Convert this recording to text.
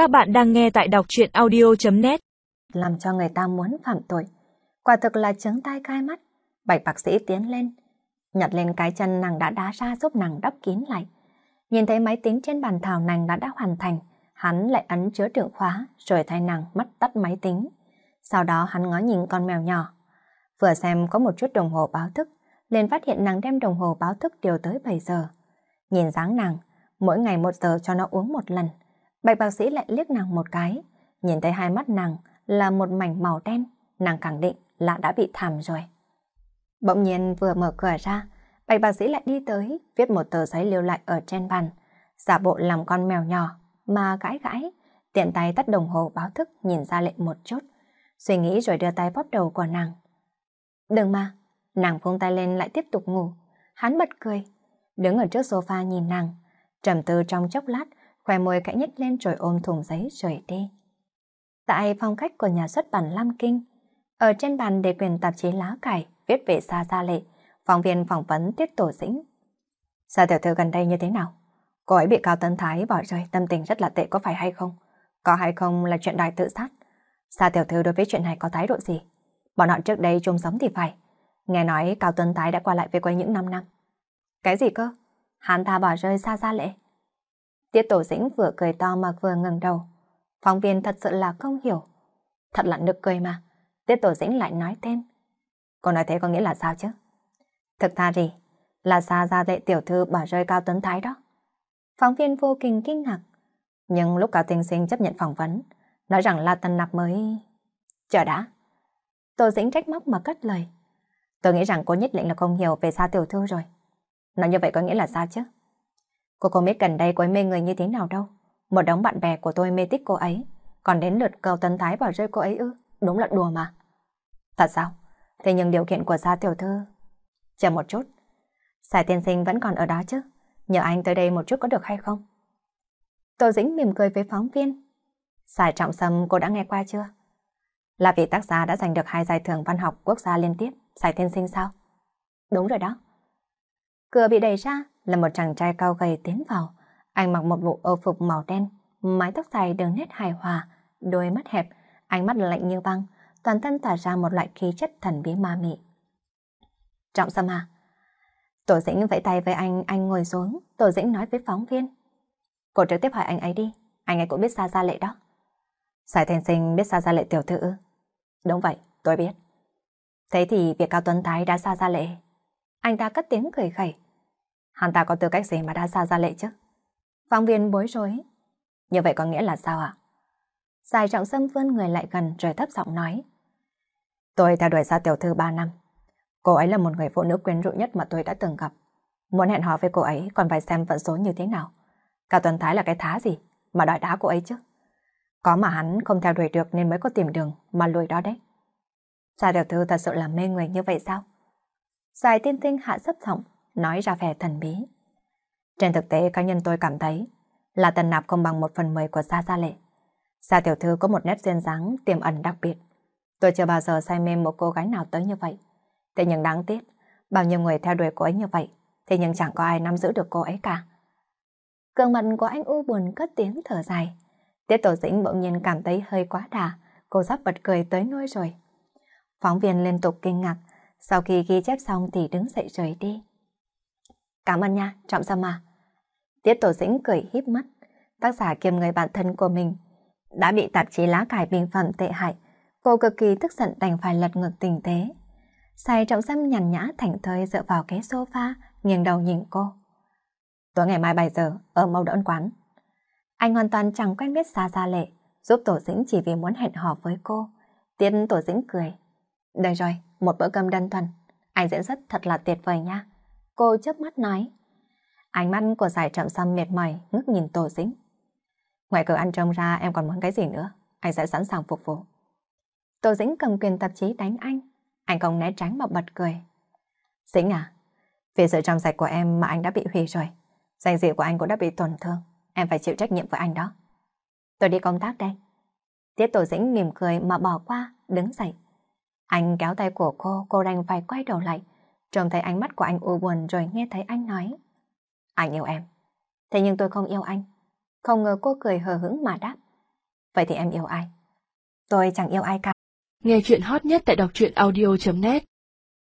Các bạn đang nghe tại đọc truyện audio.net Làm cho người ta muốn phạm tội. Quả thực là trứng tai cai mắt. Bạch bác sĩ tiến lên. Nhặt lên cái chân nàng đã đá ra giúp nàng đắp kín lại. Nhìn thấy máy tính trên bàn thảo nàng đã đã hoàn thành. Hắn lại ấn chứa đựng khóa rồi thay nàng mất tắt máy tính. Sau đó hắn ngó nhìn con mèo nhỏ. Vừa xem có một chút đồng hồ báo thức, liền phát hiện nàng đem đồng hồ báo thức điều tới 7 giờ. Nhìn dáng nàng, mỗi ngày một giờ cho nó uống một lần. Bạch bác sĩ lại liếc nàng một cái, nhìn thấy hai mắt nàng là một mảnh màu đen, nàng khẳng định là đã bị thảm rồi. Bỗng nhiên vừa mở cửa ra, bạch bác sĩ lại đi tới, viết một tờ giấy lưu lại ở trên bàn, giả bộ làm con mèo nhỏ, mà gãi gãi, tiện tay tắt đồng hồ báo thức nhìn ra lệnh một chút, suy nghĩ rồi đưa tay bóp đầu của nàng. Đừng mà, nàng vung tay lên lại tiếp tục ngủ, hắn bật cười, đứng ở trước sofa nhìn nàng, trầm tư trong chốc lát, khoe môi cãi nhếch lên rồi ôm thùng giấy rời đi. Tại phòng khách của nhà xuất bản Lam Kinh, ở trên bàn để quyền tạp chí lá cải viết về Sa Gia Lệ, phóng viên phỏng vấn Tiết Tổ Dĩnh. Sa tiểu thư gần đây như thế nào? Cô ấy bị Cao Tân Thái bỏ rơi tâm tình rất là tệ có phải hay không? Có hay không là chuyện đòi tự sát? Sa tiểu thư đối với chuyện này có thái độ gì? Bọn họ trước đây chung sống thì phải. Nghe nói Cao Tân Thái đã qua lại với quấy những 5 năm. Cái gì cơ? Hắn ta bỏ rơi Sa Gia Lệ. Tiết Tổ Dĩnh vừa cười to mà vừa ngẩng đầu. Phóng viên thật sự là không hiểu. Thật là nực cười mà. Tiết Tổ Dĩnh lại nói thêm. Cô nói thế có nghĩa là sao chứ? Thực ra gì? Là xa ra lệ tiểu thư bỏ rơi Cao Tuấn Thái đó. Phóng viên vô kinh kinh ngạc. Nhưng lúc Cao Tinh Sinh chấp nhận phỏng vấn, nói rằng La Tân Nạp mới... Chờ đã. Tổ Dĩnh trách móc mà cất lời. Tôi nghĩ rằng cô nhất định là không hiểu về xa tiểu thư rồi. Nói như vậy có nghĩa là sao chứ? Cô không biết gần đây cô ấy mê người như thế nào đâu. Một đống bạn bè của tôi mê thích cô ấy. Còn đến lượt cầu tấn thái bỏ rơi cô ấy ư. Đúng là đùa mà. Thật sao? Thế nhưng điều kiện của gia tiểu thư... Chờ một chút. Sài tiên sinh vẫn còn ở đó chứ. Nhờ anh tới đây một chút có được hay không? Tô Dĩnh mỉm cười với phóng viên. Sài trọng sâm cô đã nghe qua chưa? Là vị tác giả đã giành được hai giải thưởng văn học quốc gia liên tiếp. Sài tiên sinh sao? Đúng rồi đó. Cửa bị đẩy ra, là một chàng trai cao gầy tiến vào. Anh mặc một bộ âu phục màu đen, mái tóc dài đường nét hài hòa, đôi mắt hẹp, ánh mắt lạnh như băng, toàn thân tỏa ra một loại khí chất thần bí ma mị. Trọng Sâm à? Tổ dĩnh vẫy tay với anh, anh ngồi xuống, Tổ dĩnh nói với phóng viên. Cô trực tiếp hỏi anh ấy đi, anh ấy cũng biết xa gia lệ đó. Sài Thiên Sinh biết xa gia lệ tiểu thư Đúng vậy, tôi biết. Thế thì việc Cao Tuấn Thái đã xa gia lệ. Anh ta cất tiếng cười khẩy. Hắn ta có tư cách gì mà đã xa ra lệ chứ? Phóng viên bối rối. Như vậy có nghĩa là sao ạ? À? Giải trọng sâm vươn người lại gần rồi thấp giọng nói. Tôi theo đuổi ra tiểu thư 3 năm. Cô ấy là một người phụ nữ quyến rũ nhất mà tôi đã từng gặp. Muốn hẹn hò với cô ấy còn phải xem vận số như thế nào. Cả tuần thái là cái thá gì mà đòi đá cô ấy chứ. Có mà hắn không theo đuổi được nên mới có tìm đường mà lùi đó đấy. Sa tiểu thư thật sự là mê người như vậy sao? Giải tiên tinh hạ sấp giọng nói ra vẻ thần bí. Trên thực tế cá nhân tôi cảm thấy là tần nạp không bằng một phần mười của Gia Gia Lệ. Gia Tiểu Thư có một nét duyên dáng tiềm ẩn đặc biệt. Tôi chưa bao giờ say mê một cô gái nào tới như vậy. Thế nhưng đáng tiếc, bao nhiêu người theo đuổi cô ấy như vậy, thế nhưng chẳng có ai nắm giữ được cô ấy cả. Cường mặt của anh u buồn cất tiếng thở dài. Tiết tổ dĩnh bỗng nhiên cảm thấy hơi quá đà, cô sắp bật cười tới nôi rồi. Phóng viên liên tục kinh ngạc, sau khi ghi chép xong thì đứng dậy rời đi. Cảm ơn nha, Trọng Sâm à. Tiết Tổ Dĩnh cười híp mắt. Tác giả kiêm người bạn thân của mình đã bị tạp chí lá cải bình phẩm tệ hại. Cô cực kỳ tức giận đành phải lật ngược tình thế Sai Trọng Sâm nhàn nhã thảnh thơi dựa vào ghế sofa, nghiêng đầu nhìn cô. Tối ngày mai 7 giờ, ở mâu đỡ quán. Anh hoàn toàn chẳng quen biết xa Gia Lệ, giúp Tổ Dĩnh chỉ vì muốn hẹn hò với cô. Tiết Tổ Dĩnh cười. Đây rồi, một bữa cơm đơn thuần. Anh diễn rất thật là tuyệt vời nha. Cô chớp mắt nói. Ánh mắt của giải trạm xăm mệt mỏi ngước nhìn tổ Dĩnh. Ngoài cửa ăn trông ra em còn muốn cái gì nữa, anh sẽ sẵn sàng phục vụ. tổ Dĩnh cầm quyền tạp chí đánh anh. Anh không né tránh mà bật cười. Dĩnh à, vì sự trong sạch của em mà anh đã bị hủy rồi. Danh dự của anh cũng đã bị tổn thương. Em phải chịu trách nhiệm với anh đó. Tôi đi công tác đây. Tiết Tổ Dĩnh mỉm cười mà bỏ qua, đứng dậy. Anh kéo tay của cô, cô đành phải quay đầu lại, trông thấy ánh mắt của anh u buồn rồi nghe thấy anh nói. Anh yêu em. Thế nhưng tôi không yêu anh. Không ngờ cô cười hờ hững mà đáp. Vậy thì em yêu ai? Tôi chẳng yêu ai cả. Nghe chuyện hot nhất tại đọc truyện audio.net